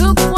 Thank